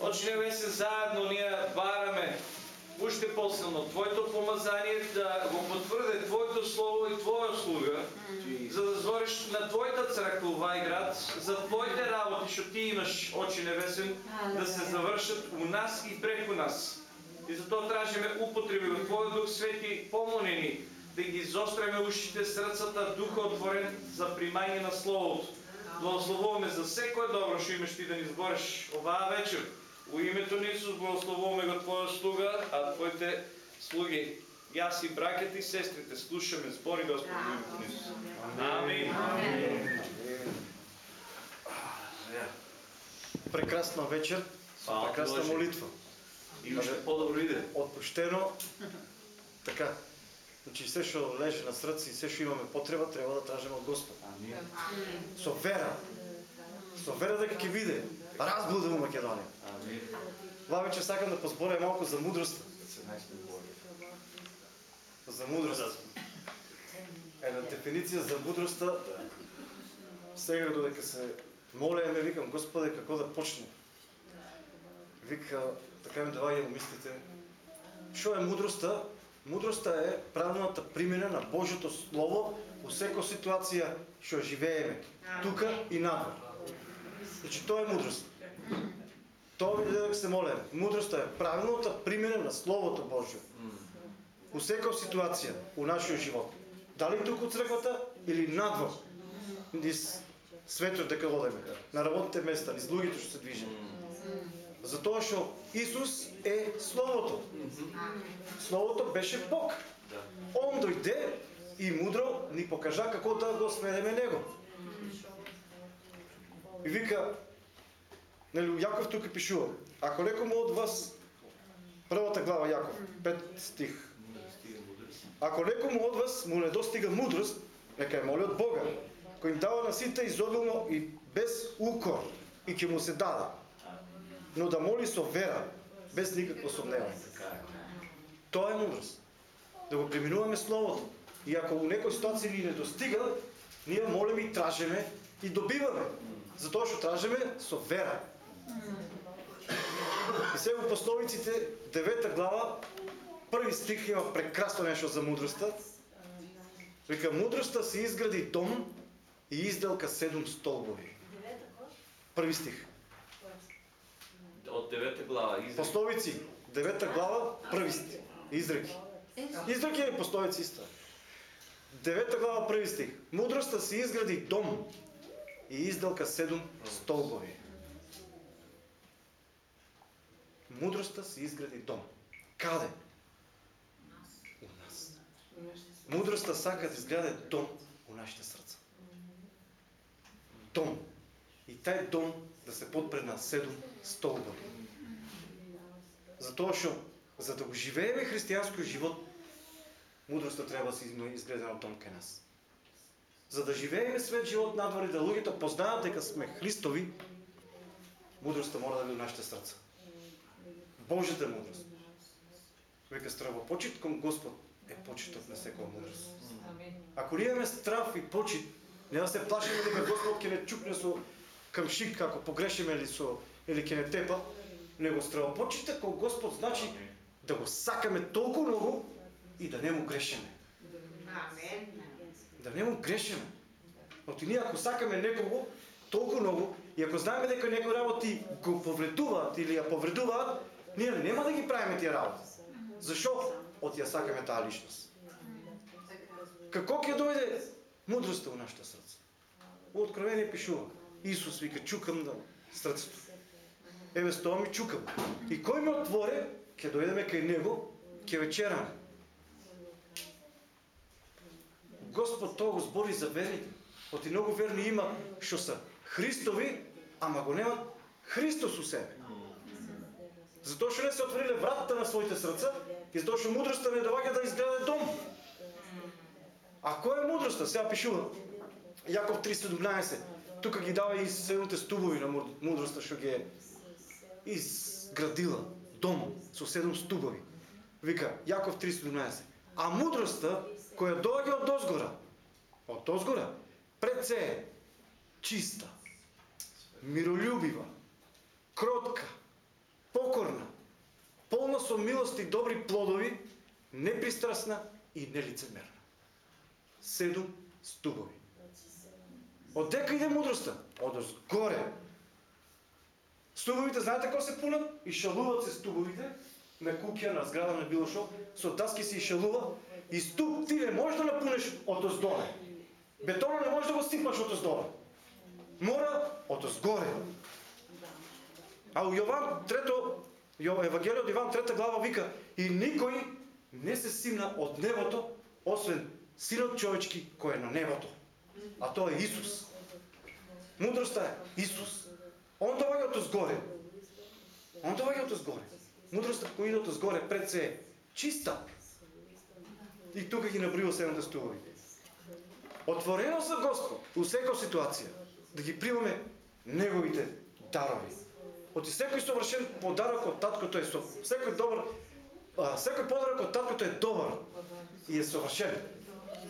Очи Небесен, заедно ние бараме уште посилно Твоето помазание да го потврде Твоето Слово и Твоја слуга, за да звориш на Твоята црква овај град, за Твоите работи што Ти имаш, Очи Небесен, да се завршат у нас и преку нас. И затоа тражиме употреби во Твојот Дух Свети, помони ни да ги изостреме ушите, срцата, духа отворен за примање на Словото. Благословуваме за секое добро што имаш Ти да ни збориш оваа вечер. У името на Исус благословуваме го Твоја слуга, а Твоите слуги, јас и браќата и сестрите, слушаме, збори Господ во името на Исус. Амин. Прекрасна вечер, ти, прекрасна молитва. И уште по-добро иде. Отпуштено, така. Значи се што лежи на срце и се што имаме потреба, треба да тражиме од Господ. Амин. Со вера. Со вера дека ќе биде разбуда во Македонија. Амин. Ва вече сакам да позборя малку за мудрост. За мудрост. Една дефиниција за мудроста. Сега додека се молеме, викам Господе како да почне. Вика, така ми доаѓа во мислите. Што е мудроста? Мудроста е правилната примена на Божјото слово во секоја ситуација што живееме, тука и надвор. Значи тоа е мудрост. Тоа ви дека се молеме. Мудроста е правилната примена на словото Божјо у секоја ситуација у нашиот живот. Дали туку црквата или надвор, низ светот дека одеме, на работните места, низ луѓето што се движат. Затоа што Исус е Словото. Словото беше Бог. Да. Он дојде и мудро ни покажа како да го следеме Него. И вика, нели, Јаков тука пишува, ако некому од вас, првата глава Јаков, пет стих, Ако некому од вас му недостига мудрост, нека ја моли од Бога, кој им дава на сите изобилно и без укор, и ќе му се даде. Но да моли со вера, без никакво сомневање. Тоа е мудрост. Да го преминуваме Словото. И ако у некој ситуација ни не достига, ние молиме и тражиме и добиваме. Затоа што тражиме со вера. И сега во пословиците, девета глава, први стих има прекрасно нешто за мудроста. Вика, мудроста се изгради дом и изделка седум столбови. Први стих. Од девета глава изрек. Пословици, девета глава, први стих. Изреки. Изреки и пословици исто. Девета глава, први стих. Мудроста се изгради дом и изделка седум столбови. Мудроста се изгради дом. Каде? У нас. Мудроста сака да изгради дом у нашите срца. Дом. И тај дом да се подпре на седум столбови. Затоа што за да го живееме христијанскиот живот, мудроста треба да се изгледа на дом кај нас. За да живееме свет живот надвор и да луѓето познаат дека сме Христови, мудроста мора да биде во нашите срца. Божјата мудрост. Века страва почит кон Господ е почитот на секоја мудрост. Ако ние имаме страв и почит, не да се плашиме дека Господ ќе не чукне со камшик како погрешиме или со или ќе не тепа, него страва почита кон Господ значи да го сакаме толку многу и да не му грешиме. Да не му грешиме. Оти ние ако сакаме некого толку многу и ако знаеме дека некој работи го повредуваат или ја повредуваат, ние нема да ги правиме тие работи. Зашо? Од ја сакаме таа личност. Како ќе дојде мудроста во нашето срце? Во Откровение пишува. Исус вика, чукам да срцето. Еве стоам и чукам. И кој ме отворе, ќе дојдеме кај него, ќе вечераме. Господ тоа го збори за верните. Оти многу верни има што се Христови, ама го немат Христос у себе. Затоа што не се отвориле вратата на своите срца и затоа што мудроста не доваѓа да изгледа дом. А која е мудроста? Сега пишува Јаков 3:17. Тука ги дава и седмите стубови на мудроста што ги е изградила дом со седум стубови. Вика Јаков 3:17. А мудроста која доаѓа од дозгора, од дозгора, пред се е чиста, миролюбива, кротка, со милост и добри плодови, непристрасна и нелицемерна. Седум стубови. Од дека иде мудроста? Од горе. Стубовите, знаете кој се пунат? И шалуват се стубовите на куќа, на зграда, на било шо. Со даски се и шалува. И ступ ти не можеш да напунеш од оздоле. Бетонот не можеш да го сипаш од оздоле. Мора од озгоре. А у Јован трето, Евангелие од Јован трета глава вика и никој не се симна од небото, освен синот човечки кој е на небото. А тоа е Исус. Мудроста е Исус. Он доаѓа од озгоре. Он доаѓа од озгоре. Мудроста која иде од озгоре пред се чиста. И тука ги набрива седмите стулови. Отворено за Господ у секоја ситуација да ги примаме неговите дарови. Од секој совршен подарок од таткото е со секој добар а, секој подарок од таткото е добар и е совршен.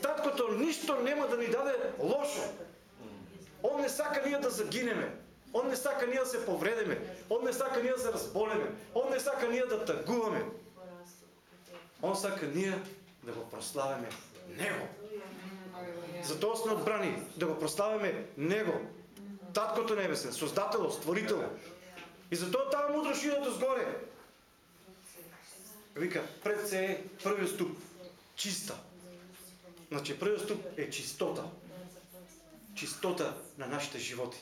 Таткото ништо нема да ни даде лошо. Он не сака ние да загинеме. Он не сака ние да се повредиме. Он не сака ние да се разболеме. Он не сака ние да тагуваме. Он сака ние да го прославиме Него. Затоа сме одбрани да го прославиме Него. Таткото небесен, Создател, Створител. И затоа таа мудрост иде од згоре. Вика, пред се е првиот ступ, чиста. Значи, првиот ступ е чистота. Чистота на нашите животи.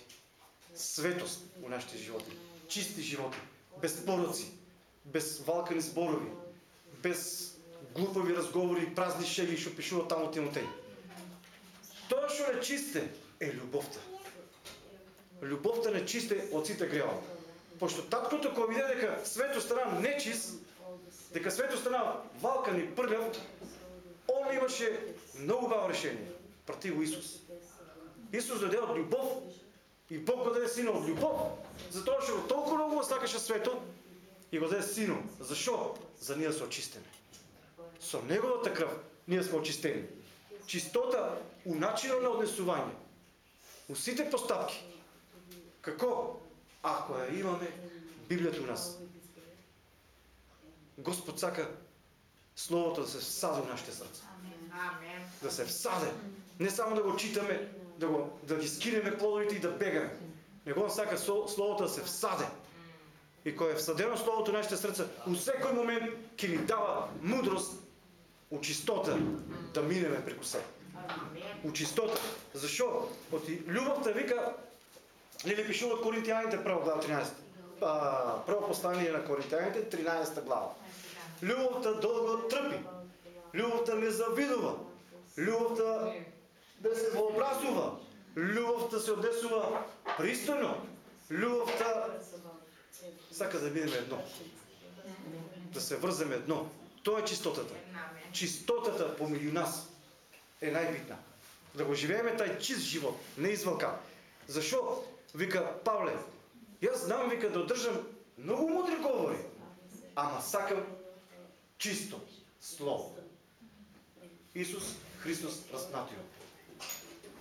Светост у нашите животи. Чисти животи. Без пороци. Без валкани зборови. Без глупави разговори, празни шеги што пишува таму Тимотеј. Тоа што не чисте е љубовта. Љубовта не чисте од сите гревови. Пошто таткото кој виде дека свето стана нечист, дека свето стана валкан и прљав, он имаше многу баво решение. против Исус. Исус дојде од љубов и Бог го даде сина од љубов, затоа што толку многу го сакаше свето и го даде сино. Зашо? За ние да се очистиме. Со неговата крв ние сме очистени. Чистота у начинот на однесување. У сите постапки. Како? Ако ја имаме Библијата у нас. Господ сака Словото да се всаде у нашите срца. Да се всаде. Не само да го читаме, да, го, да ги скинеме плодовите и да бегаме. Него он сака Словото да се всаде. И кога е всадено Словото у нашите срца, у секој момент ќе ни дава мудрост у чистота да минеме преку се. У чистота. Зашо? Оти љубовта вика Нели пишува од Коринтијаните прва глава 13. А, прво послание на Коринтијаните 13 глава. Љубовта долго трпи. Љубовта не завидува. Љубовта да се вообразува. Љубовта се одесува пристојно. Љубовта сака да бидеме едно. Да се врземе едно. Тоа е чистотата. Чистотата помеѓу нас е најбитна. Да го живееме тај чист живот, не извалка. Зашо? Вика Павле, јас знам вика да одржам многу мудри говори, ама сакам чисто слово. Исус Христос распнатио.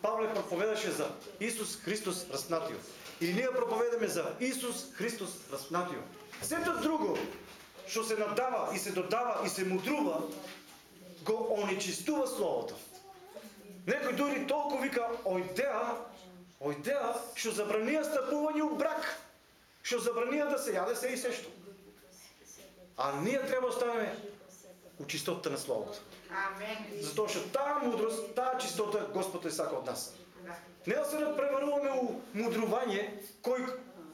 Павле проповедаше за Исус Христос распнатио. И ние проповедаме за Исус Христос распнатио. Сето друго што се надава и се додава и се мудрува, го онечистува словото. Некој дури толку вика ојдеа, ојдеа што забранија стапување у брак, што забранија да се јаде се и се што. А ние треба да оставиме у чистотата на словото. Затоа што таа мудрост, таа чистота Господ е сака од нас. Не да се надпреваруваме у мудрување, кој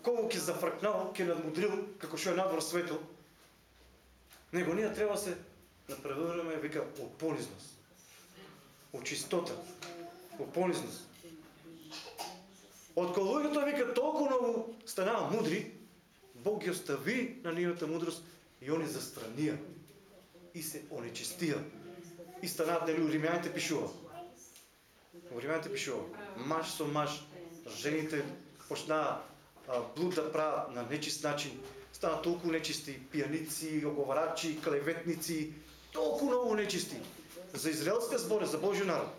кого ќе зафркнал, ќе надмудрил, како што е надвор светот, него ние треба да се надпреваруваме, вика, у понизност, у чистота, у понизност. Откога луѓето вика толку многу станаа мудри, Бог ги остави на нивната мудрост и они застранија и се онечистија. И станаат нели у Римјаните пишува. У Римјаните пишува, маж со маж, жените почнаа блуд да прават на нечист начин, станаа толку нечисти, пијаници, оговарачи, клеветници, толку многу нечисти. За израелските збори, за Божји народ.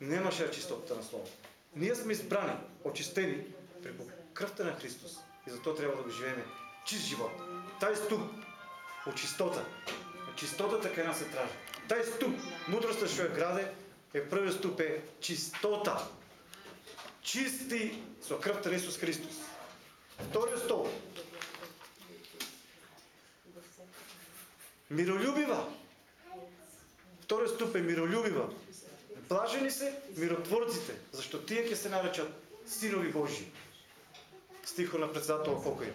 Немаше да ја чистотата на Слово. Ние сме избрани, очистени преку крвта на Христос. И затоа треба да го живееме чист живот. Тај ступ од чистота. Чистотата кај нас се тражи. Тај ступ, мудроста што ја граде, е првиот ступ е чистота. Чисти со крвта на Исус Христос. Вториот стол. Миролюбива. Вториот ступ е миролюбива. Блажени се миротворците, зашто тие ќе се наречат синови Божји. Стихот на председател покој.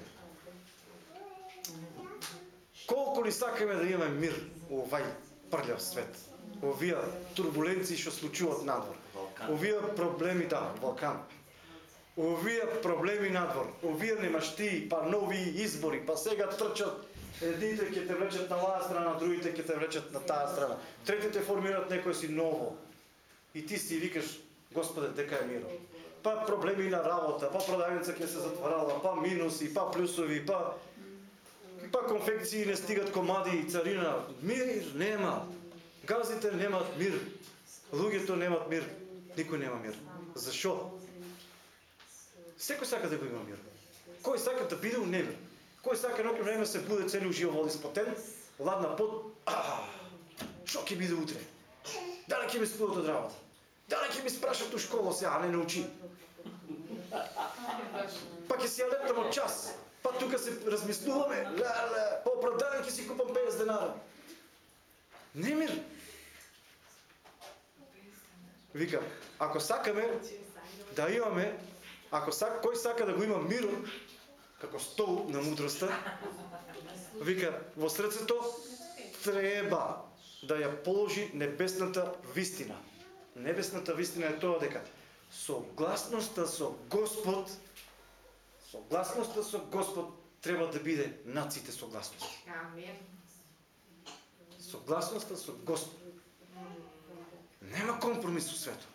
Колку ли сакаме да имаме мир у овај прљав свет? Овие турбуленции што случуваат надвор. Овие проблеми, да, Балкан. Овие проблеми надвор, овие немаштии, па нови избори, па сега трчат едните ќе те влечат на оваа страна, другите ќе те влечат на таа страна. Третите формираат некој си ново. И ти си викаш, Господе, дека е миро. Па проблеми на работа, па продавница ќе се затварала, па минуси, па плюсови, па па конфекции не стигат комади и царина. Мир нема. Газите немат мир. Луѓето немат мир. Никој нема мир. Зашо? Секој сака да го има мир. Кој сака да биде у небе? Кој сака некој време се буде цели у води спотен, ладна под а, ќе биде утре? Дали ќе ми спудат од работа? Дали ќе ми спрашат у школа се, а не научи? Па ќе си ја лептам од час. Па тука се размислуваме, ла, по оправдание ќе си купам 50 денара. Немир. Вика, ако сакаме да имаме, ако сак, кој сака да го има мирот, како стол на мудростта, вика, во срцето треба да ја положи небесната вистина. Небесната вистина е тоа дека согласноста со Господ, согласноста со Господ треба да биде над сите согласности. Амин. Согласноста со Господ. Нема компромис со свето.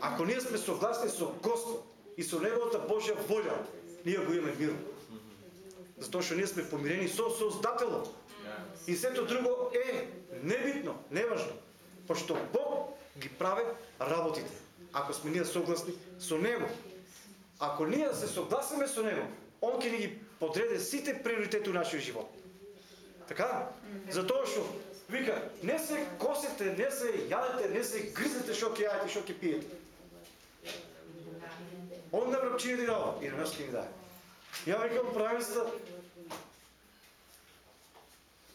Ако ние сме согласни со Господ и со Неговата Божја волја, ние го имаме мир. Затоа што ние сме помирени со Создателот. И сето друго е небитно, неважно. Пошто Бог ги прави работите. Ако сме ние согласни со Него. Ако ние се согласиме со Него, Он ќе ни ги подреде сите приоритети у нашиот живот. Така? Затоа што вика, не се косите, не се јадете, не се гризете што ќе јадете, што ќе пиете. Он да на врабчине ти дава и на нас ќе ни даде. Ја викам правенста, да-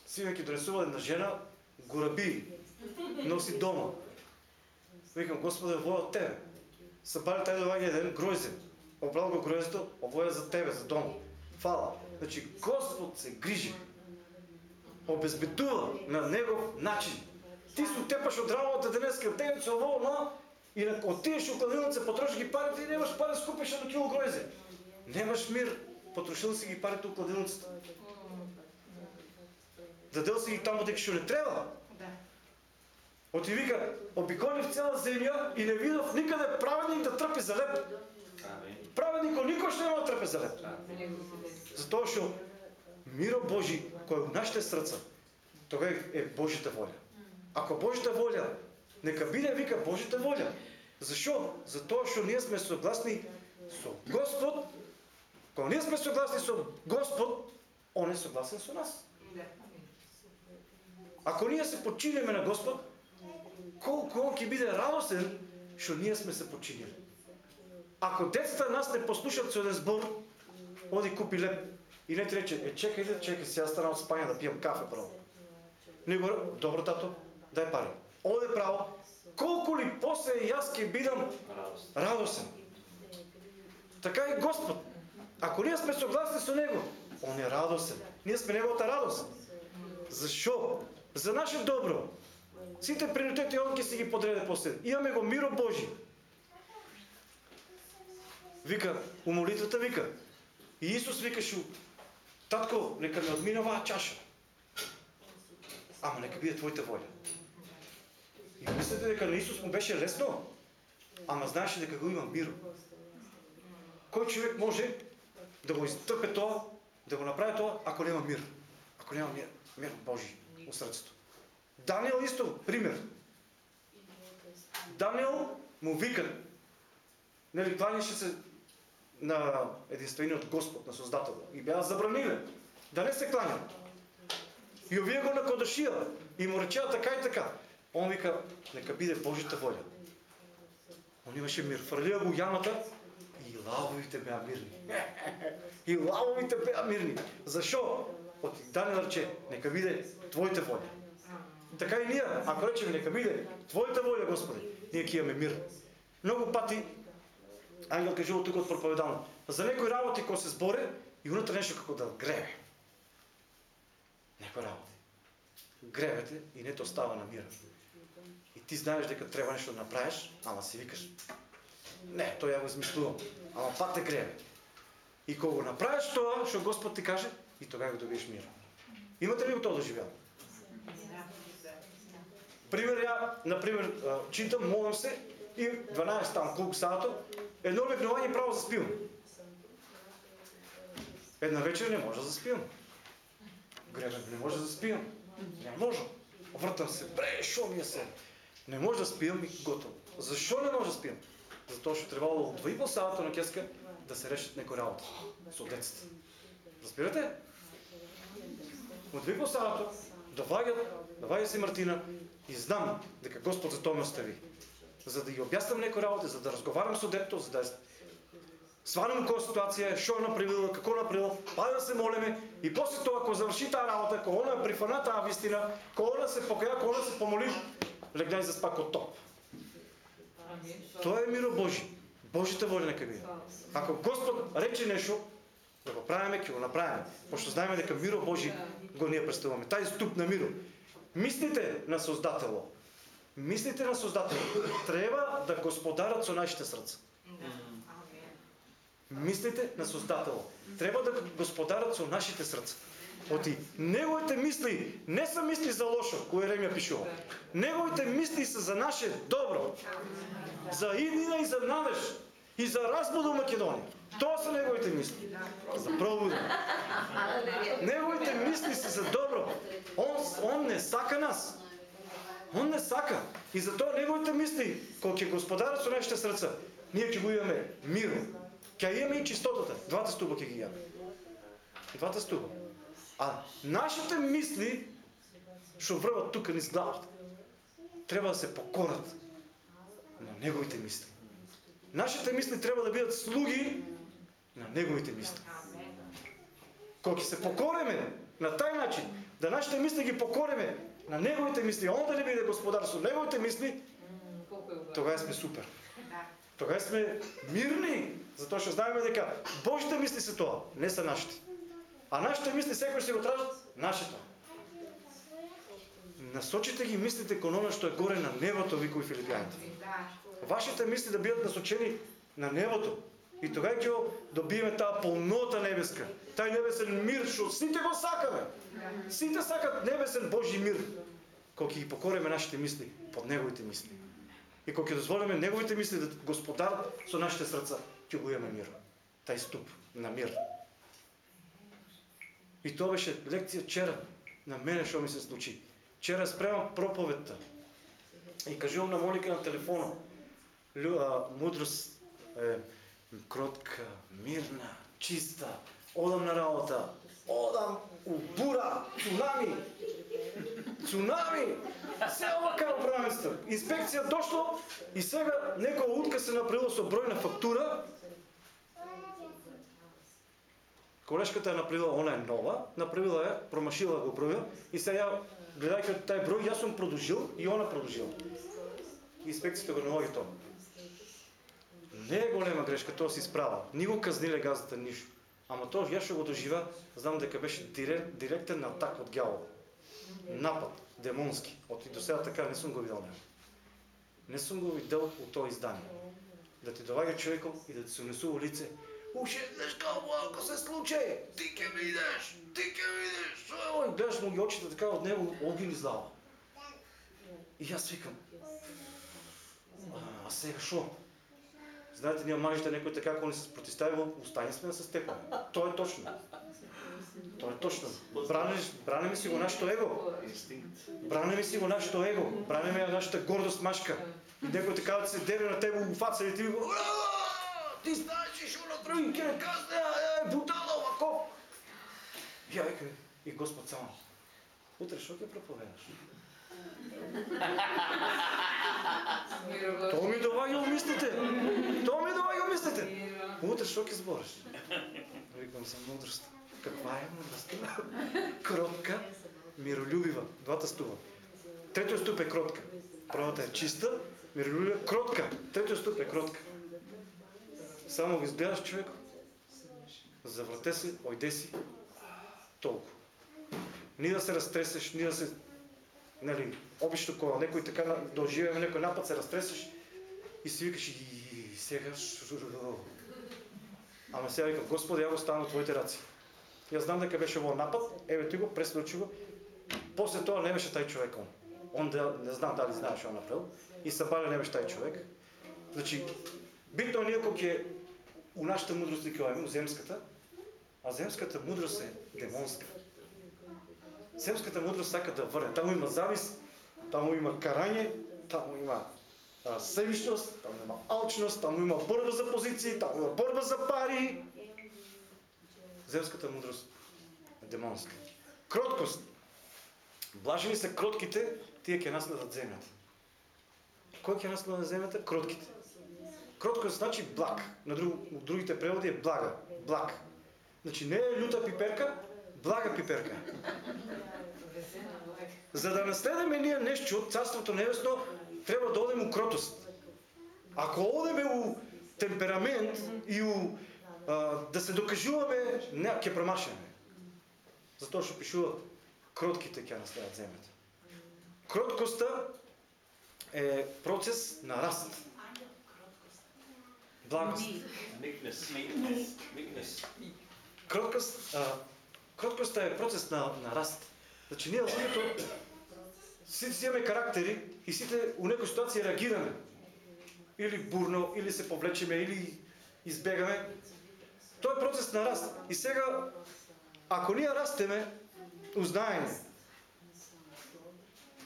сина ќе донесува една жена, гораби носи дома. Викам, Господе, воја од Тебе. Сабали тај да доваѓа еден гројзен. Обрал го гројзето, ово е за Тебе, за дома. Фала. Значи, Господ се грижи. Обезбедува на негов начин. Ти се утепаш од работа денеска, денец, ово, но, и на отидеш у кладилница, потрошиш ги парите и немаш пари, скупиш едно кило гројзе. Немаш мир, потрошил си ги парите у кладилницата. Дадел си ги таму дека што не треба. Да. Оти вика, обиколив цела земја и не видов никаде праведник да трпи за леп. Праведникот никош нема да трпи за леп. Затоа што миро Божи кој е у нашите срца, тога е Божјата волја. Ако Божјата волја, нека биде вика Божјата волја. Зашо? Затоа што ние сме согласни со Господ. Кога ние сме согласни со Господ, Он е согласен со нас. Ако ние се подчиниме на Господ, колку Он ќе биде радосен што ние сме се подчинили. Ако децата нас не послушат со еден збор, оди купи леп и не ти рече, е чекајте, да, чекај, сега станам од спање да пијам кафе прво. Не го, добро тато, дај пари. Оде право, колку ли после јас ќе бидам радосен. Така и Господ. Ако ние сме согласни со Него, Он е радосен. Ние сме Неговата радост. Зашо? За наше добро. Сите приоритети Он ќе си ги подреде после. Имаме го миро Божи. Вика, у молитвата вика. И Исус викаше, татко, нека ме одминава оваа чаша. Ама нека биде Твоите воля. И мислите дека на Исус му беше лесно? Ама знаеше дека го има мир. Кој човек може да го изтрпе тоа, да го направи тоа, ако нема мир? Ако нема мир, мир Божи у срцето. Даниел исто пример. Даниел му вика, нели кланяше се на единствениот Господ, на Создател. И беа забраниле да не се кланят. И овие го накодашија и му речеа така и така. Он вика, нека биде Божјата волја. Он имаше мир. Фрлија го јамата и лавовите беа мирни. И лавовите беа мирни. Зашо? От Даниел да рече, нека биде Твоите волја. Така и ние, ако речеме нека биде Твоите волја, Господи, ние ќе имаме мир. Многу пати ангел кажува тук од проповедално. За некои работи кои се зборе и унатре нешто како да греве. Некои работи. Гревете и не то става на мира. Ти знаеш дека треба нешто да направиш, ама си викаш. Не, тој ја го измислувам. Ама пак те гребе. И кога го направиш тоа што Господ ти каже, и тогава го добиеш мир. Имате ли го тоа да доживел? Пример, ја, например, читам, молам се и 12 там колку сато, едно легнување право за спивам. Една вечер не може да заспивам. Гребен не може да заспивам. Не може. Вртам се, бре, шо ми е се. Не може да спием и готово. Зашо не може да спием? Затоа што требало од 2,5 сата на кеска да се решат некои работи со децата. Разбирате? Од 2,5 сата доваѓат, да доваѓа да се Мартина и знам дека Господ за тоа ме остави. За да ја објаснам некои работи, за да разговарам со детето, за да сванам која ситуација, што направила, како направила, па да се молиме и после тоа кога заврши таа работа, кога она прифана таа вистина, кога она се покаја, кога она се помоли, легнај за спако топ. Тоа е миро Божи. Божите воля нека биде. Ако Господ рече нешто, да го правиме, ќе го направиме. Пошто знаеме дека миро Божи го ние представуваме. Тај ступ на миро. Мислите на Создатело. Мислите на Создатело. Треба да господарат со нашите срца. Мислите на Создатело. Треба да господарат со нашите срца. Оти, неговите мисли не са мисли за лошо, кој Еремија пишува. Неговите мисли се за наше добро. За иднина и за надеж. И за разбуду у Македонија. Тоа се неговите мисли. За пробуда. Неговите мисли се за добро. Он, он не сака нас. Он не сака. И затоа неговите мисли, кој ќе господарат со нашите срца, ние ќе го имаме мир. Ќе имаме и чистотата. Двата стуба ќе ги имаме. Двата стуба. А нашите мисли што врват тука низ главата, треба да се покорат на неговите мисли. Нашите мисли треба да бидат слуги на неговите мисли. Кога ќе се покореме на тај начин, да нашите мисли ги покореме на неговите мисли, он да не биде господар со неговите мисли, тогава сме супер. Тогава сме мирни, затоа што знаеме дека Божите мисли се тоа, не се нашите. А нашите мисли секој се го тражат нашето. Насочите ги мислите кон она што е горе на небото, викови филипијаните. Вашите мисли да бидат насочени на небото. И тогава ќе добиеме таа полнота небеска. Тај небесен мир што сите го сакаме. Сите сакат небесен Божи мир. Кога ќе ги покореме нашите мисли под неговите мисли. И кога ќе дозволиме неговите мисли да господарат со нашите срца, ќе го имаме мир. Тај ступ на мир. И тоа беше лекција вчера на мене што ми се случи. Вчера спремам проповедта. И кажувам на Моника на телефона. Лю, мудрост е кротка, мирна, чиста. Одам на работа. Одам у бура, цунами. Цунами. Се ова како правенство. Инспекција дошло и сега некоја утка се направила со бројна фактура Колешката е направила, она е нова, направила е, промашила го броја и сега ја гледајќи тај број, јас сум продолжил и она продолжила. Инспекцијата го наоѓа тоа. Не е голема грешка, тоа се исправа. Ни го казниле газата ништо. Ама тоа јас што го дожива, знам дека беше директ, директен атак од ѓавол. Напад, демонски. Од и до сега така не сум го видел него. Не сум го видел у тоа издание. Да ти доваѓа човеков и да ти се унесува лице, Уше, знаеш како ако се случи, ти ќе видиш, ти ќе видиш. Ој, гледаш му ги очите така од него огин излава. И јас викам, а, а сега шо? Знаете, ние мажите некој така кога не се протиставува, устани сме да се степаме. Тоа е точно. Тоа е точно. Браниш, бранеме си го нашето его. Бранеме си го нашето его. Бранеме нашата гордост машка. И некој така да се дере на тебе у фаца и ти го ти знаеш што на други ќе не казне, е, будала овако. Ја викам, и Господ само, утре што ќе проповедаш? Тоа ми доаѓа у мислите. Тоа ми доаѓа у мислите. Утре што ќе збориш? Викам за мудрост. Каква е мудрост? Кротка, миролюбива. Двата стува. Третиот ступ е кротка. Првата е чиста, миролюбива, кротка. Третиот ступ е кротка. Само го изгледаш човек, заврате се, ојде си, толку. Ни да се растресеш, ни да се нели, обично кога некој така доживеме да некој напад се растресеш и си викаш и сега Ама сега викам, Господи, ја го ставам во твоите раци. Јас знам дека беше во напад, еве ти го, пресврчи го. После тоа не беше тај човек он. Он да, не знам дали знаеш што направил. И Сабаля не беше тај човек. Значи, битно е ние кога ќе у нашата мудрост имаме у земската, а земската мудрост е демонска. Земската мудрост сака да врне. Таму има завис, таму има карање, таму има а, таму има алчност, таму има борба за позиции, таму има борба за пари. Земската мудрост е демонска. Кроткост. Блажени се кротките, тие ќе наследат земјата. Кој ќе наследат земјата? Кротките. Кроткост значи благ. На друг, другите преводи е блага. Благ. Значи не е лута пиперка, блага пиперка. За да наследаме ние нешто од Царството Небесно, треба да одеме у кротост. Ако одеме у темперамент и у а, да се докажуваме, не, ќе промашаме. Затоа што пишува кротките ќе наследат земјата. Кроткоста е процес на раст. Благост. Meekness. Meekness. Meekness. Кроткост, а, кроткоста е процес на, на раст. Значи ние луѓето сите си имаме карактери и сите у некој ситуација реагираме. Или бурно, или се повлечеме, или избегаме. Тоа е процес на раст. И сега, ако ние растеме, узнаење.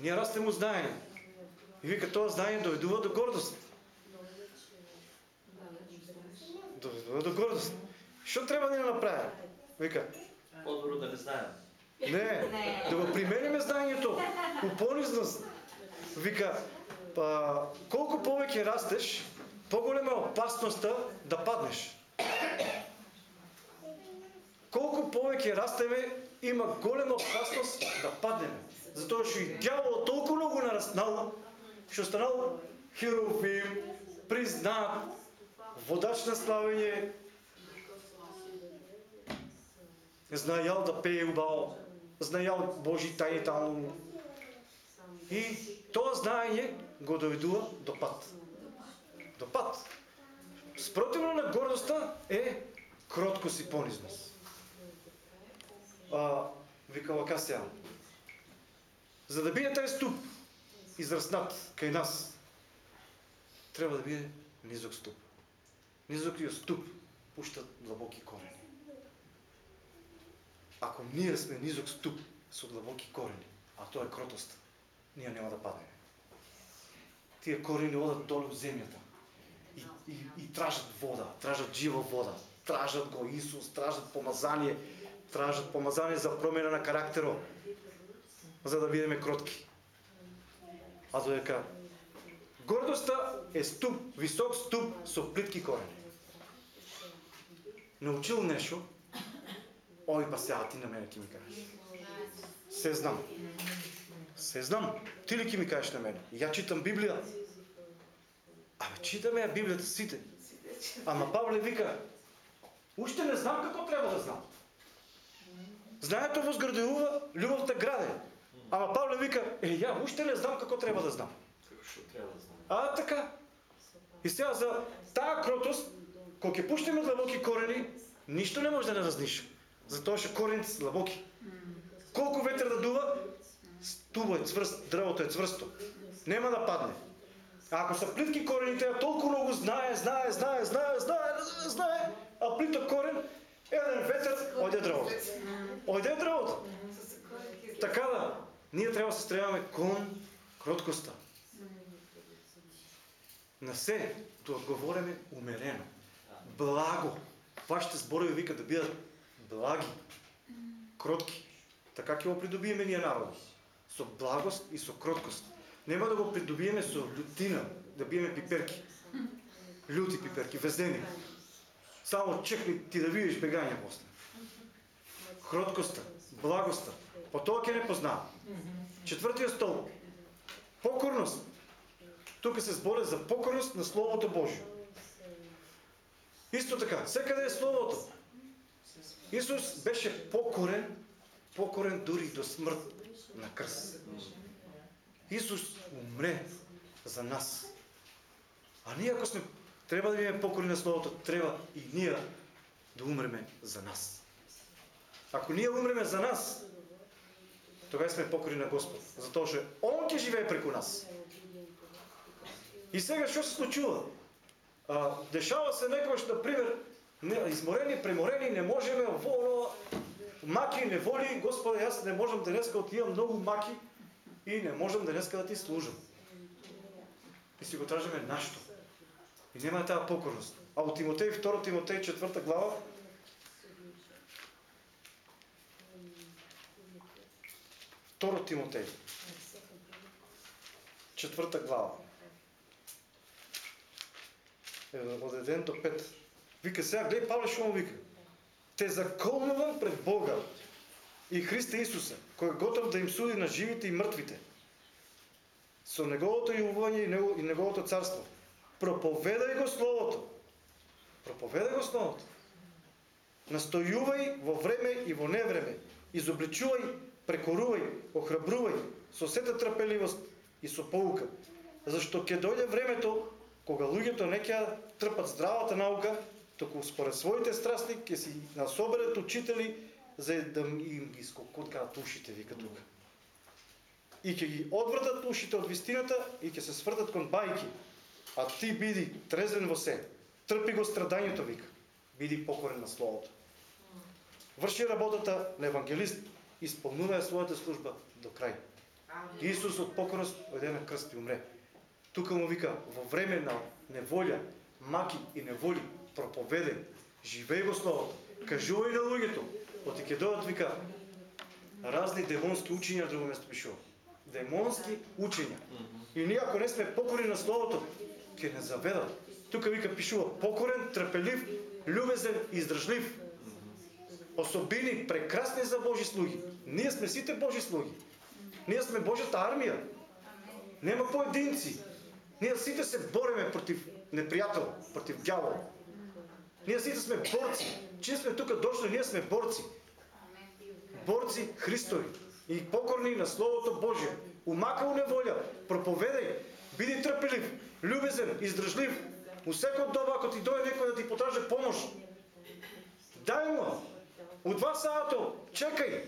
Ние растеме узнаење. И вика тоа знаење доведува до гордост. Доведува до гордост. Што треба да ни направи? Вика, По-добро да не знаем. не, да го примениме знаењето у понизност. Вика, па, колку повеќе растеш, поголема е опасноста да паднеш. Колку повеќе растеме, има голема опасност да паднеме. Затоа што и дјаволот толку многу нараснал, што станал херофим, признат, водач на славење, знаел да пее убаво, знаел Божи тајни таму. И тоа знаење го доведува до пат. До пат. Спротивно на гордоста е кроткост и понизност. А, вика вака. За да биде тај ступ израснат кај нас, треба да биде низок ступ низокриот ступ пушта длабоки корени. Ако ние сме низок ступ со длабоки корени, а тоа е кротост, ние нема да паднеме. Тие корени одат долу в земјата и, и, и тражат вода, тражат жива вода, тражат го Исус, тражат помазание, тражат помазание за промена на карактерот, за да бидеме кротки. А додека гордоста е ступ, висок ступ со плитки корени. Научил нешто, Ој, па сега ти на мене ќе ми кажеш. Се знам. Се знам. Ти ли ќе ми кажеш на мене? Ја читам Библија. Абе, читаме ја Библијата сите. Ама Павле вика, уште не знам како треба да знам. Знаето возградува, љубовта граде. Ама Павле вика, е, ја уште не знам како треба да знам. Како што треба да знаем. А така. И сега за таа кротост, кога ќе пуштиме длабоки корени, ништо не може да не разниш. Затоа што корените се длабоки. Колку ветер да дува, стубо е цврст, дрвото е цврсто. Нема да падне. А ако се плитки корените, толку многу знае, знае, знае, знае, знае, знае, а плиток корен, еден ветер, ојде дрвото. Ојде дрвото. Така да, ние треба да се стремаме кон кроткоста. На се да одговориме умерено, благо. Вашите зборови вика да бидат благи, кротки. Така ќе го придобиеме ние народот. Со благост и со кроткост. Нема да го придобиеме со лютина, да биеме пиперки. Люти пиперки, вездени. Само чекни ти да видиш бегање после. Кроткоста, благоста. По тоа ќе не познава. Четвртиот столб. Покорност. Тука се збори за покорност на Словото Божие. Исто така, секаде е Словото. Исус беше покорен, покорен дури до смрт на крст. Исус умре за нас. А ние ако сме треба да бидеме покорни на Словото, треба и ние да умреме за нас. Ако ние умреме за нас, тогава сме покорни на Господ. Затоа што Он ќе живее преку нас. И сега што се случува? А, дешава се некојаш, например, не, изморени, преморени, не можеме во маки, не воли, Господе, јас не можам денеска отивам многу маки и не можам денеска да ти служам. И си го тражаме нашто. И нема таа покорност. А у Тимотеј, 2 Тимотеј, 4 глава, Второ Тимотеј, четврта глава. Од 1 до 5. Вика сега, гледай Павле што му вика. Те заколнувам пред Бога и Христа Исуса, кој е готов да им суди на живите и мртвите. Со неговото јувување и, него, и неговото царство. Проповедај го Словото. Проповедај го Словото. Настојувај во време и во невреме. Изобличувај, прекорувај, охрабрувај со сета трпеливост и со поука. Зашто ќе дојде времето кога луѓето не ќе трпат здравата наука, току според своите страсти ќе си насоберат учители за да им ги скокоткаат ушите, вика тука. И ќе ги одвртат ушите од вистината и ќе се свртат кон бајки. А ти биди трезен во се. Трпи го страдањето, вика. Биди покорен на Словото. Врши работата на евангелист, исполнува својата служба до крај. Исус од покорност ојде на крст и умре. Тука му вика, во време на неволја, маки и неволи, проповедај, живеј во Словото, кажувај на луѓето, оти ќе додат, вика, разни демонски учења, друго место пишува. Демонски учења. И ние ако не сме покорни на Словото, ќе не заведат. Тука вика пишува покорен, трпелив, љубезен издржлив. Особини прекрасни за Божи слуги. Ние сме сите Божи слуги. Ние сме Божјата армија. Нема поединци. Ние сите се бориме против непријател, против ѓавол. Ние сите сме борци. Чие сме тука дошли, ние сме борци. Борци Христови и покорни на Словото Божие. Умака у неволја, проповедај, биди трпелив, љубезен, издржлив. У секој доба ако ти дојде некој да ти потражи помош, дај му. У два саато, чекај.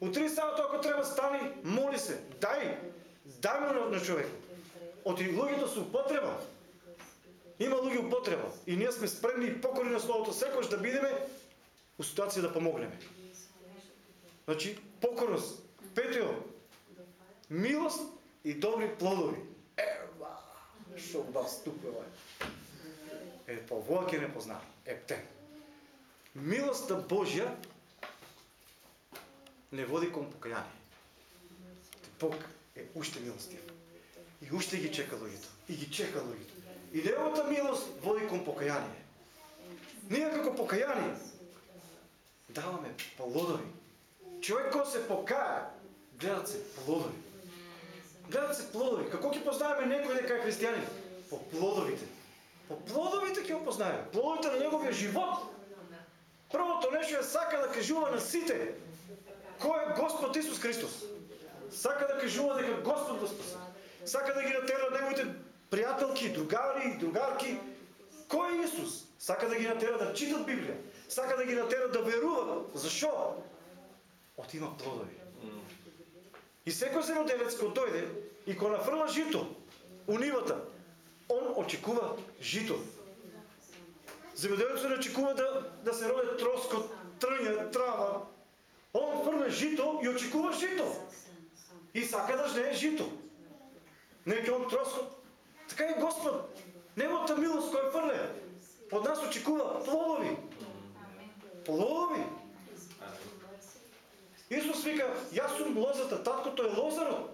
У три саато, ако треба стани, моли се. Дај. Дај му на, на човек. Оти луѓето се употреба. Има луѓе употреба. И ние сме спремни и покорни на Словото секогаш да бидеме у ситуација да помогнеме. Значи, покорност. Петио, милост и добри плодови. Ева, шо да ступила. Е, па воа ќе не позна. Епте. Милоста Божја не води кон покаяние. Бог е уште милостив. И уште ги чека луѓето. И ги чека луѓето. И неговата милост води кон покаяние. Ние како покаяние даваме плодови. Човек кој се покая, гледат се плодови. Гледат се плодови. Како ќе познаваме некој дека е христијанин? По плодовите. По плодовите ќе го познаеме. Плодовите на неговиот живот. Првото нешто е сака да кажува на сите кој е Господ Исус Христос. Сака да кажува дека Господ го спаси. Сака да ги натера неговите пријателки, другари, другарки. Кој е Исус? Сака да ги натера да читат Библија. Сака да ги натера да веруват. Зашо? От има плодови. И секој земјоделец кој дојде и кој нафрла жито у нивата, он очекува жито. Земјоделецот не очекува да, да се роде троскот, трња, трава. Он фрла жито и очекува жито. И сака да жнее жито. Не он троскот. Така е Господ. Неговата милост која фрле. од нас очекува плодови. Плодови. Исус вика, јас сум лозата, таткото е лозарот.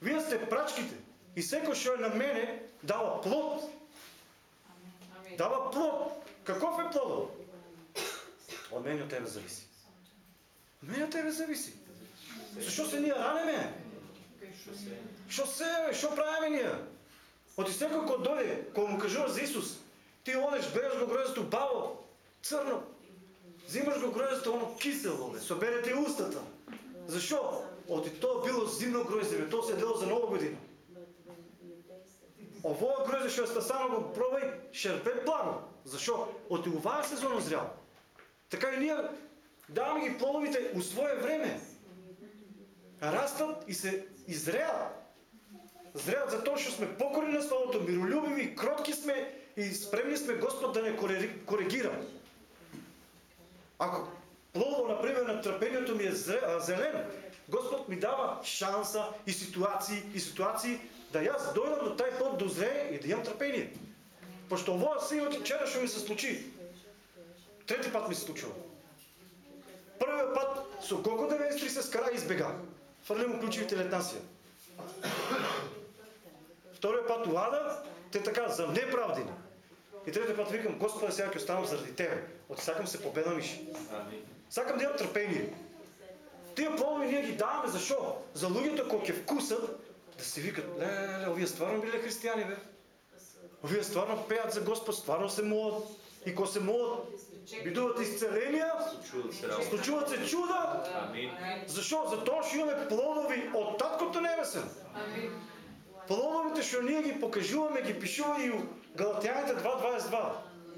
Вие сте прачките. И секој што е на мене дава плод. Дава плод. Каков е плодот? Од мене и од тебе зависи. Од мене и од тебе зависи. Зашо се ние ранеме? Што се, бе? што правиме ние? Оти секој кој дојде, кој му кажува за Исус, ти одеш, береш го гроздето баво, црно, Зимаш го гроздето оно кисело, бе, соберете устата. Зашо? Оти тоа било зимно грозде, тоа се дело за нова година. Овој грозде што е само го пробај, шерпе плано. Зашо? Оти оваа сезона зрел. Така и ние даваме ги плодовите у свое време. Растат и се изреат. Зреат за тоа што сме покорни на Словото, миролюбиви, кротки сме и спремни сме Господ да не коригира. Ако плово, например, на трпението ми е зелен, Господ ми дава шанса и ситуации, и ситуации да јас дојдам до тај плод дозрее и да имам трпение. Пошто овој синот вчера што ми се случи. Трети пат ми се случува. Првиот пат со колко 93 се скара и избега. Фрлим му ключовите летнасија. Вториот пат улада, те така за неправдина. И трети пат викам, Господе, сега ќе останам заради Тебе. От сакам се победамиш. Сакам да имам трпение. Тие плодови ние ги даваме зашо? За луѓето кои ќе вкусат да се викат, ле, ле, ле, овие стварно биле християни, бе. Овие стварно пеат за Господ, стварно се молат. И ко се молат, бидуваат исцеленија, случуваат се чуда. Зашо? Затоа што имаме плодови од Таткото Небесен. Плодовите што ние ги покажуваме, ги пишува и у Галатјаните 2.22.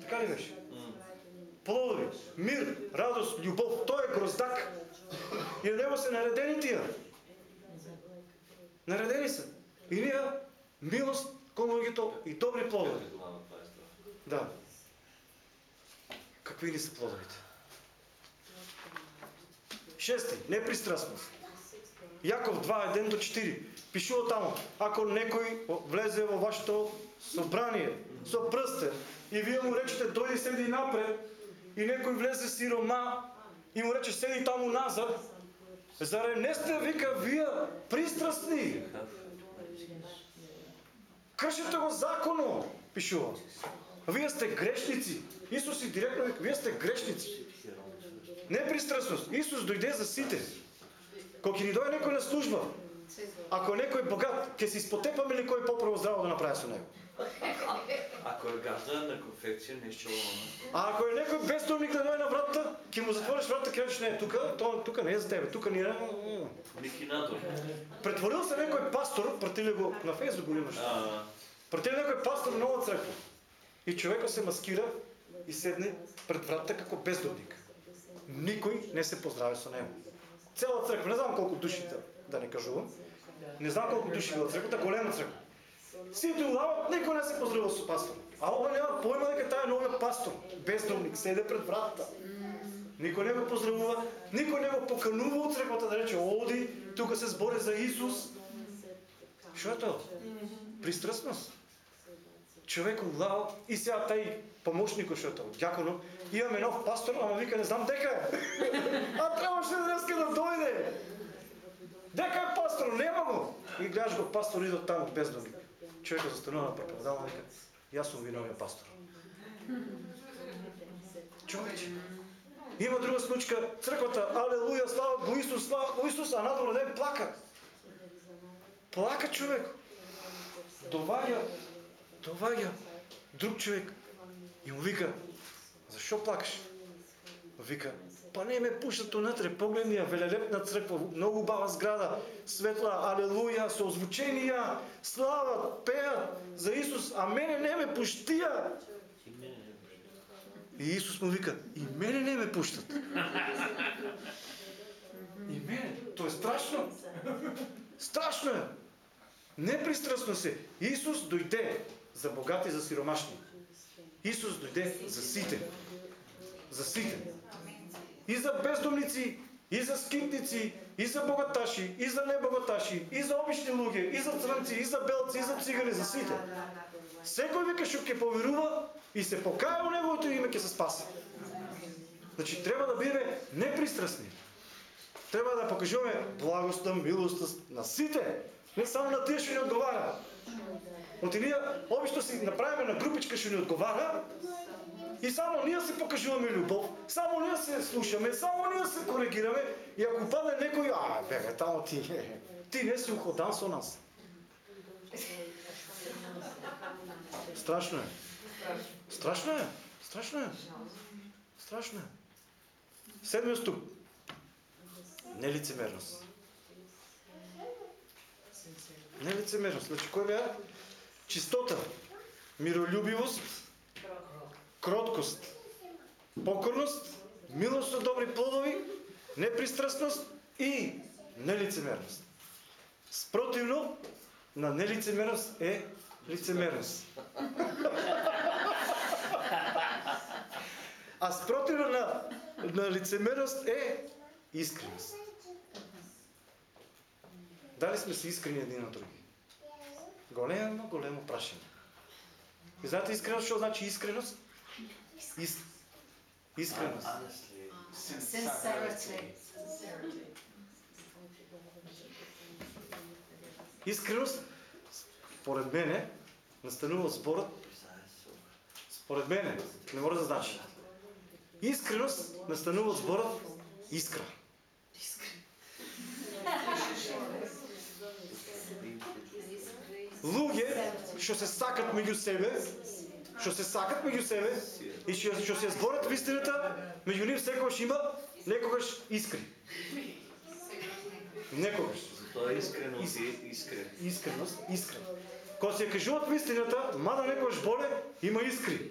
Така ли беше? Плодови, мир, радост, љубов, тоа е гроздак. И на него се наредени тие. Наредени се. И ние милост кон луѓето и добри плодови. Да. Какви ни се плодовите? Шести, непристрастност. Јаков 2, 1 до 4. Пишува таму, ако некој влезе во вашето собрание со прстен и вие му речете дојди седи напред и некој влезе сирома и му рече седи таму назад, заре не сте вика вие пристрастни? Кршите го законо, пишува. Вие сте грешници. Исус и директно вика, вие сте грешници. Непристрастност. Исус дојде за сите. Кога ќе ни дојде некој на служба, ако некој е богат, ќе се испотепаме ли кој поправо здраво да направи со него? Ако е газда на конфекција, нешто А ако е некој бездомник да дојде на вратата, ќе му затвориш вратата, ќе речеш не, тука, тоа тука не е за тебе, тука ни е. Ники надор. Претворил се некој пастор, пратиле го на Фейсбук го имаш. Пратиле некој пастор на нова црква. И човекот се маскира и седне пред вратата како бездомник. Никој не се поздрави со него. Цела црква, не знам колку душите, да не кажувам. Не знам колку души во црквата, голема црква. Сите улават, никој не се поздравува со пастор. А ова нема појма дека таа е новиот пастор, бездомник, седе пред вратата. Никој не го поздравува, никој не го поканува од црквата да рече оди, тука се збори за Исус. Што е тоа? Пристрастност. Човек улава и сега тај помошник што е тоа, дјаконот, имаме нов пастор, ама вика не знам дека е. а требаше да денеска да дојде. Дека е пастор, нема го. И гледаш го пастор идот таму без бездомник. Човекот застанува на проповедално вика, јас сум виновен пастор. Човече. Има друга случка, црквата, алелуја, слава го Исус, слава го Исус, а надвор ден плака. Плака човек. Доваѓа, доваѓа друг човек и му вика, зашо плакаш? Вика, па не ме пуштат унатре, погледни ја, велелепна црква, многу бава зграда, светла, алелуја, со озвученија, слава, пеат за Исус, а мене не ме пуштија. И Исус му вика, и мене не ме пуштат. И мене, тоа е страшно. Страшно е. Непристрасно се. Исус дојде за богати за сиромашни. Исус дојде за сите. За сите. И за бездомници, и за скитници, и за богаташи, и за небогаташи, и за обични луѓе, и за црнци, и за белци, и за цигани, за сите. Секој века што ќе поверува и се покаја во неговото име ќе се спаси. Значи треба да биде непристрасни. Треба да покажуваме благоста, милоста на сите, не само на тие што ни одговара. Оти ние обично си направиме на групичка што ни одговара и само ние се покажуваме љубов, само ние се слушаме, само ние се коригираме и ако падне некој, а, бега, тамо ти, ти не си уходан со нас. Страшно е. Страшно е. Страшно е. Страшно е. Седми ступ. Нелицемерност. Нелицемерност. Значи кој беа? Чистота, миролюбивост, кроткост, покорност, милост од добри плодови, непристрасност и нелицемерност. Спротивно на нелицемерност е лицемерност. А спротивно на, на лицемерност е искреност. Дали сме си искрени едни на други? Големо, големо прашање. И знаете искреност што значи искреност? Ис... Искреност. Sincerity. Искреност, според мене, настанува зборот, според мене, не мора да значи. Искреност настанува зборот искра. Луѓе што се сакат меѓу себе, што се сакат меѓу себе и што, што се зборат вистината, меѓу нив секогаш има некогаш искри. Некогаш. Тоа е искрено и искрен. Искреност, искрен. Кога се кажуваат вистината, мада некојаш боле, има искри.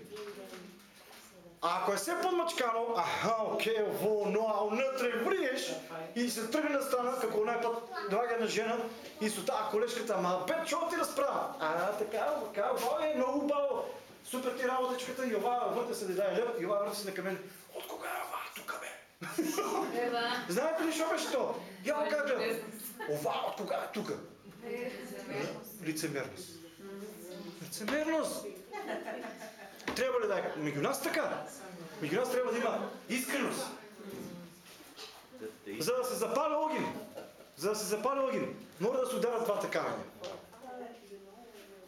А ако е се подмачкано, аха, окей, ово, но, а унатре вриеш и се тргне на страна, како најпат доаѓа на жена и со таа колешката, ма бе, што ти расправа? А, така, така, ова е многу убаво. Супер ти работечката и ова врте се да даде леп и ова врте се нека мен. Од кога е ова тука бе? Знаете ли што беше тоа? Ја кажа. Ова од кога е тука? Лицемерност. Лицемерност. Треба ли да е меѓу нас така? Меѓу нас треба да има искреност. За да се запали огин, за да се запали огин, мора да се ударат двата камења.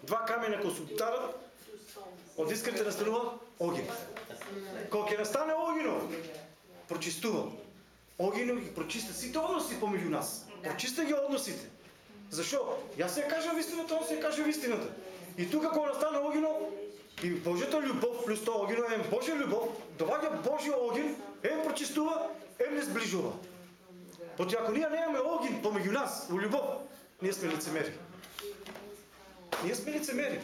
Два камења кога се ударат, од искрите настанува огин. Кога ќе настане огино, прочистува. Огино ги прочиста сите односи помеѓу нас. Прочиста ги односите. Зашо? Јас ја кажам вистината, он се ја каже вистината. И тука кога настане огино, и Божјата љубов плюс тоа огино е Божја љубов, доваѓа Божји огин, ем прочистува, ем не сближува. Поти ако ние немаме огин помеѓу нас во љубов, ние сме лицемери. Ние сме лицемери.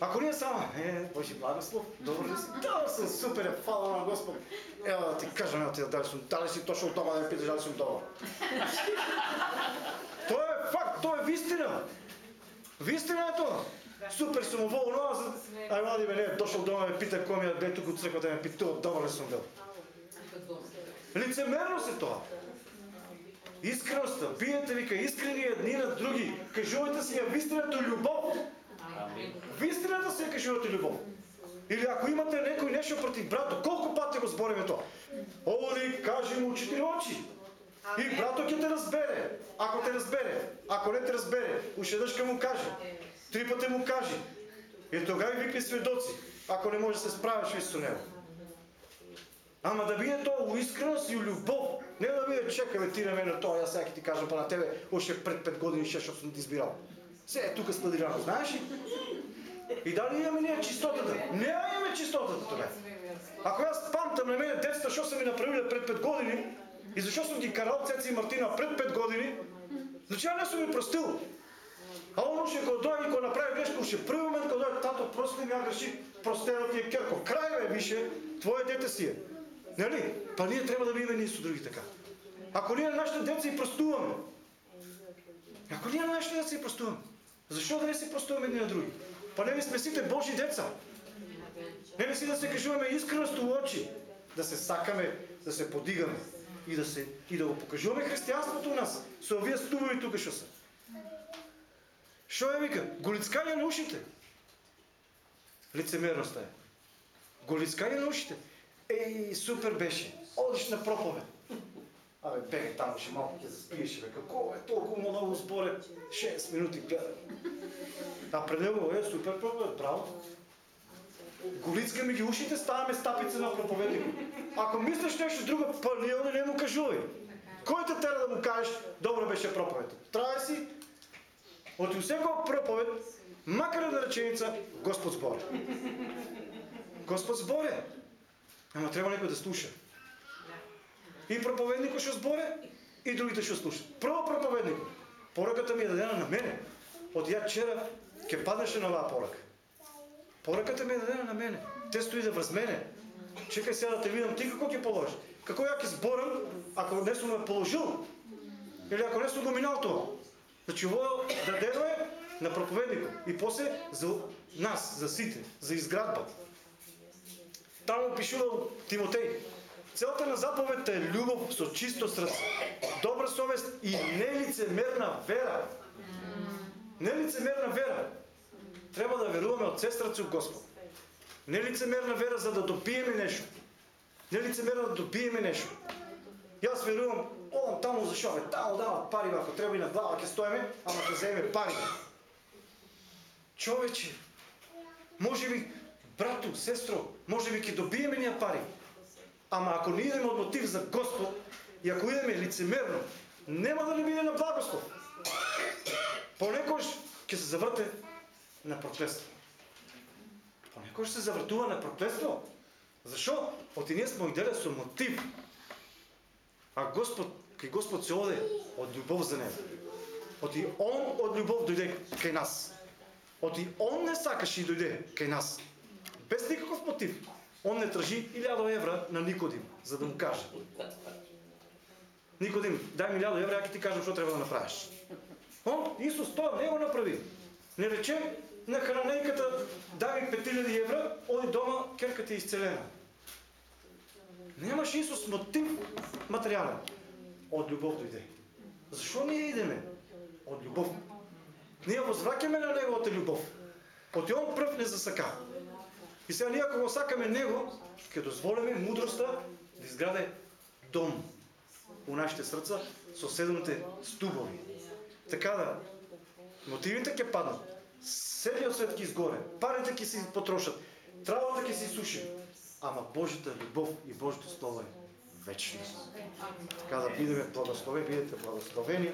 Ако ние само, е, Божи благослов, добро ли си? Да, сум супер, е, фала на Господ. Ева да ти кажам, ево ти да дали сум, дали си точно од дома да ме питаш дали сум дома. Тоа е факт, тоа е вистина. Вистина е тоа. Супер сум во но, ај вади ме не, дошол дома ме пита кој ми е бе туку црква да ме питува, добар ли сум бил. Лицемерност е тоа. Искреноста, биете вика искрени едни на други. Кажувате си ја вистината љубов. Вистината се кажувате љубов. Или ако имате некој нешто против брато, колку пати го збориме тоа? Оди, кажи му четири очи. И брато ќе те разбере. Ако те разбере, ако не те разбере, уште еднаш ќе му каже. Три пати му кажи. И тогава викни сведоци, ако не може да се справиш више со него. Ама да биде тоа у искреност и у љубов. Не да биде чекаме ти на мене тоа, јас сега ќе ти кажам па на тебе, уште пред пет години ше што сум ти избирал. Се е тука складирано, знаеш ли? И дали имаме ние чистотата? Не да имаме чистотата тоа. Ако јас памтам на мене детство што се ми направиле пред пет години и зашо сум ги карал Цеци и Мартина пред пет години, значи ја не сум ми простил. А оно ше кога дојде и кога направи грешка, уште први момент кога дојде тато прости ми ја греши, простено ти е керко. Крај е више, твое дете си е. Нели? Па ние треба да бидеме ние со други така. Ако ние на нашите деца и простуваме, ако ние на нашите деца и простуваме, зашо да не се простуваме едни на други? Па не ли сме сите Божи деца? Не ли си да се кажуваме искреност у очи, да се сакаме, да се подигаме и да се и да го покажуваме христијанството у нас со овие стубови тука што се. Што е вика? Голицкање на ушите. Лицемерноста е. Голицкање на ушите. Еј, супер беше. Одиш на проповед. Абе, бегај таму, ше малку ќе заспиеш, бе, како е толку многу зборе, 6 минути гледам. А пред него е супер проповед, браво. Голицка ми ги ушите, ставаме стапица на проповедник. Ако мислиш нешто друго, па ние не, не му кажувај. Кој те тера да му кажеш, добро беше проповед? Трае си, от всекој проповед, макар една реченица, Господ зборе. Господ зборе. Ама треба некој да слуша. И проповедникот што зборе, и другите што слушаат. Прво проповедникот. Пораката ми е да дадена на мене. Од ја вчера ќе паднеше на оваа порака. Пораката ми е да дадена на мене. Те стои да врз мене. Чекај сега да те видам ти како ќе положиш. Како ја ќе зборам ако не сум ме положил? Или ако не сум го минал тоа? Значи ово дадено е на проповедникот и после за нас, за сите, за изградба. Таму пишува Тимотеј. Целта на заповедта е љубов со чисто срце, добра совест и нелицемерна вера. Нелицемерна вера. Треба да веруваме од сестраци у Господ. Нелицемерна вера за да добиеме нешто. Нелицемерно да добиеме нешто. Јас верувам, одам таму за шо, бе, таму дават пари, ако треба и на глава ќе стоеме, ама ќе земе пари. Човече, може би, брату, сестро, може би ќе добиеме ние пари. Ама ако не идеме од мотив за Господ и ако идеме лицемерно, нема да не биде на благослов. Понекош ќе се заврте на проклество. Понекош се завртува на проклество. Зашо? Оти ние сме иделе со мотив. А Господ, кај Господ се оде од љубов за него. Оти Он од љубов дојде кај нас. Оти Он не сакаше и дојде кај нас. Без никаков мотив. Он не тржи 1000 евра на Никодим, за да му каже. Никодим, дај ми 1000 евра, ја ќе ти кажам што треба да направиш. Он, Исус, тоа не го направи. Не рече на хранејката, дај ми 5000 евра, оди дома, керката е исцелена. Немаш Исус мотив материјален. Од љубов дојде. Зашо ние идеме? Од љубов. Ние возвраќаме на неговата љубов. Оти он прв не засака. И сега ние ако го сакаме него, ќе дозволиме мудроста да изграде дом у нашите срца со седмите стубови. Така да, мотивите ќе паднат, целиот свет ќе изгоре, парите ќе се потрошат, травата ќе се суши, ама Божјата љубов и Божјото слово е вечно. Така да бидеме благословени, бидете благословени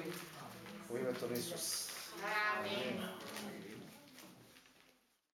во името на Исус. Амин.